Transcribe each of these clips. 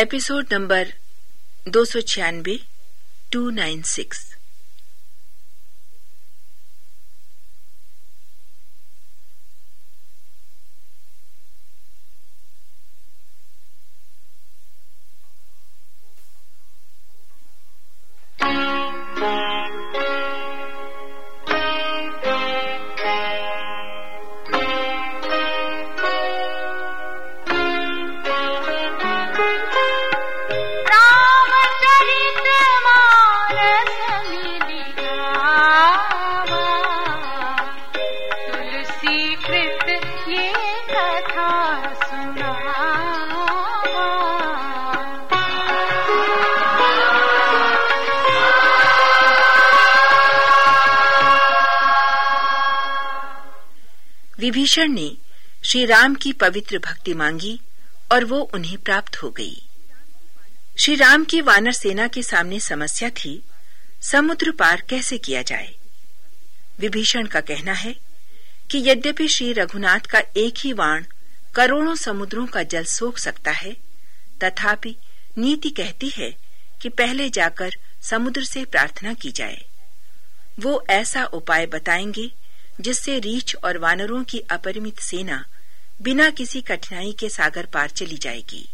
Episode number दो सौ छियानबे टू नाइन सिक्स विभीषण ने श्री राम की पवित्र भक्ति मांगी और वो उन्हें प्राप्त हो गई। श्री राम की वानर सेना के सामने समस्या थी, समुद्र पार कैसे किया जाए? विभीषण का कहना है कि यद्यपि श्री रघुनाथ का एक ही वाण करोड़ों समुद्रों का जल सोख सकता है, तथापि नीति कहती है कि पहले जाकर समुद्र से प्रार्थना की जाए। वो ऐसा उपाय बताएँगे जिससे रीछ और वानरों की अपरिमित सेना बिना किसी कठिनाई के सागर पार चली जाएगी।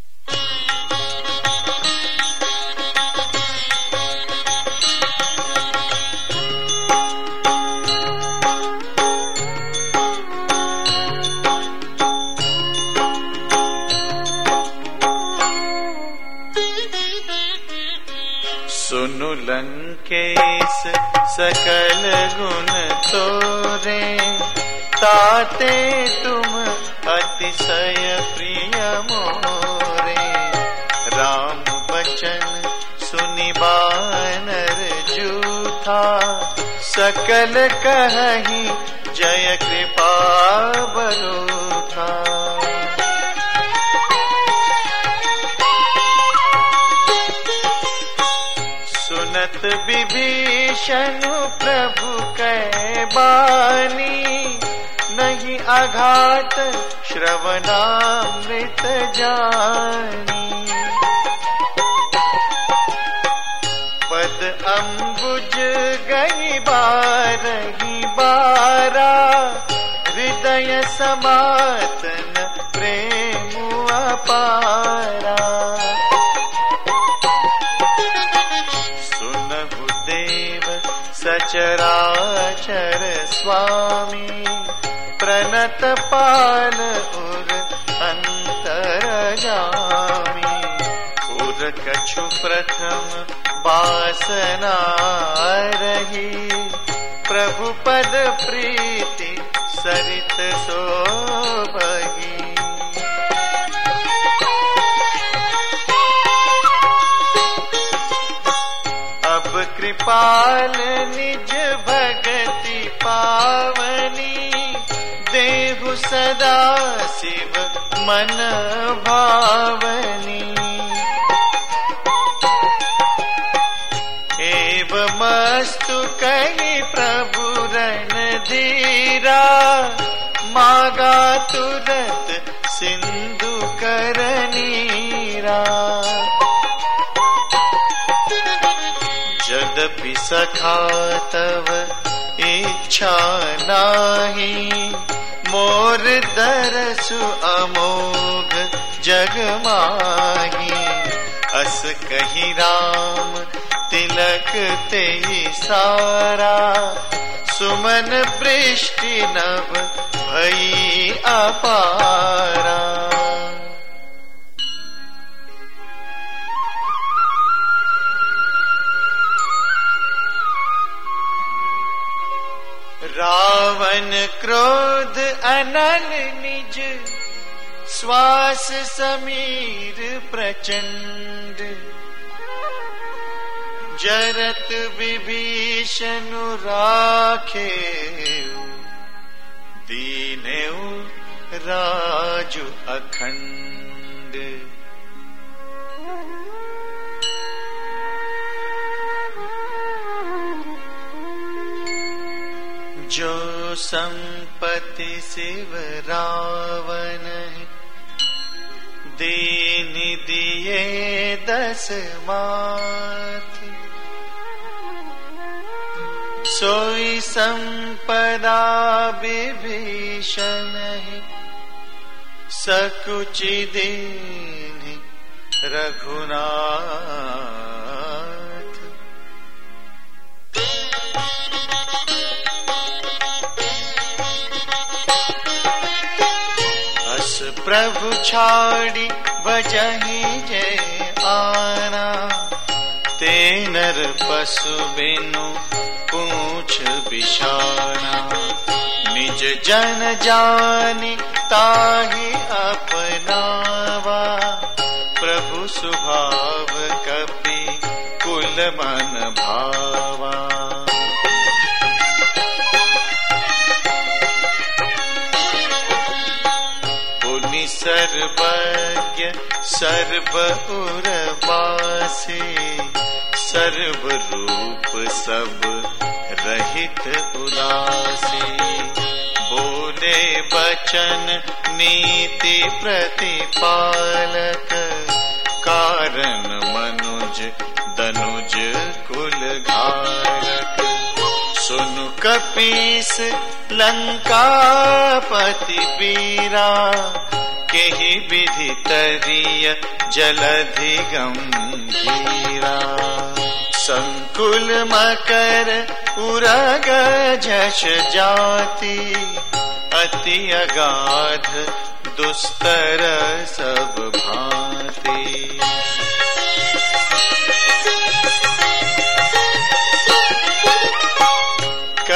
लंकेश सकल गुण तोरे। ताते तुम अतिशय प्रिय मोरे। राम बचन सुनि बानर जूथा सकल कही जय कृपा बरूथा सुनत विभीषण प्रभु कै बानी नहीं आघात श्रवणामृत जानी। पद अम्बुज गई बारही बारा, हृदय समातन प्रेम अपारा। सचराचर स्वामी, प्रणत पाल उर अंतर जामी उर कछु प्रथम बासना रही प्रभु पद प्रीति सरित सो बही कृपाल निज भगति पावनी देहु सदा शिव मन भावनी। एव मस्तु कही प्रभु रन धीरा, मागा तुरत सिंधु करनीरा यद्यपि सखा तव इच्छा नाही मोर दरसु अमोघ जग माही। अस कही राम, तिलक ते सारा। सुमन वृष्टि नभ भई अपारा। रावण क्रोध अनल निज श्वास समीर प्रचंड। जरत विभीषण राखे दीने राजु अखंड। जो संपत्ति शिव रावण दीन दिए दस मात सोई संपदा विभीषण सकुचि दीन रघुनाथ। प्रभु छाड़ी बजही जय आना। ते नर पशु बिनु पूछ बिछाना। निज जन जानी ताही अपनावा। प्रभु स्वभाव कपि कुल मन भावा। सर्वज्ञ सर्व उर्वासे सर्व रूप सब रहित उदासी। बोले बचन नीति प्रतिपालक, कारण मनुज दनुज कुल घारक सुनु कपीस लंकापति पीरा के ही विधि तरिय जलधि गंभीरा संकुल मकर उरग जश जाति, अति अगाध दुस्तर सब भांति।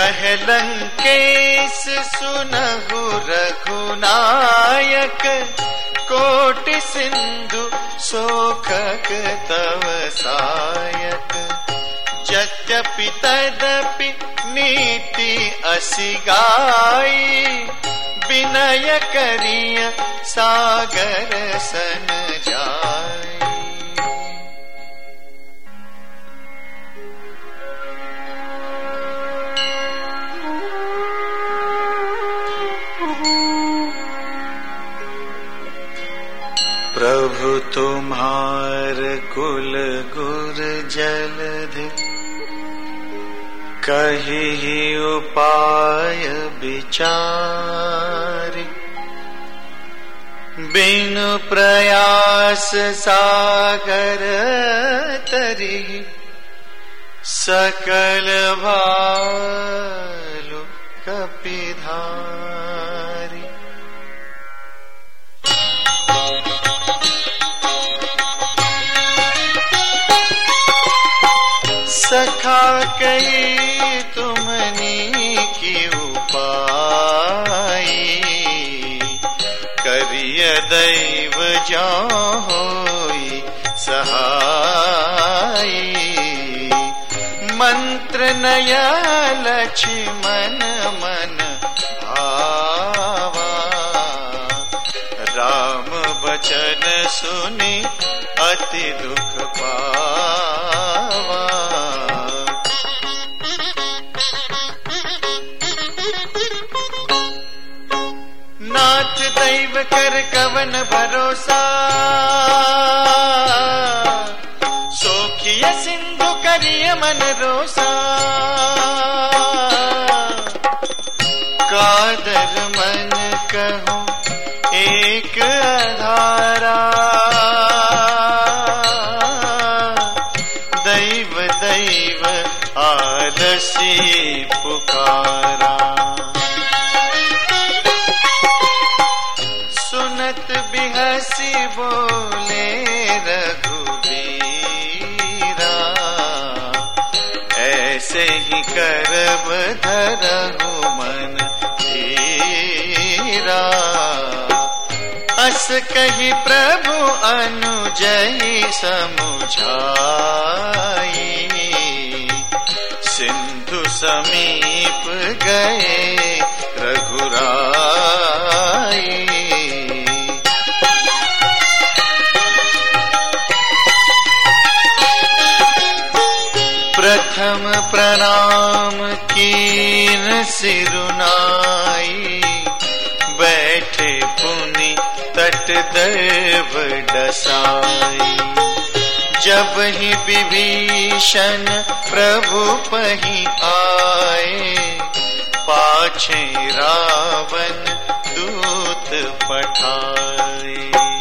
लंकेश सुनहु रघुनायक, कोटि सिंधु सोखक तव सायक। यद्यपि तदपि नीति असिगाई विनय करिय सागर सन जाय तुम्हार कुल गुर जलधि कही उपाय विचारी। बिन प्रयास सागर तरी। सकल भालु करिय दैव जो सहाय। मंत्र नया लक्ष्मण मन भावा राम बचन सुनी अति दुख पावा। कर कवन भरोसा। सोखिय सिंधु करिय मन रोसा। कादर मन कहो एक आधारा दैव दैव आलसी पुकारा। करब धरहु मन धीरा अस कही प्रभु अनुजयी समुझाई। सिंधु समीप गए रघुराई। प्रथम प्रणाम कीन सिरुनाई, बैठे पुनि तट गर्भ डसाई। जब ही विभीषण प्रभु पही आए, पाछे रावण दूत पठाए।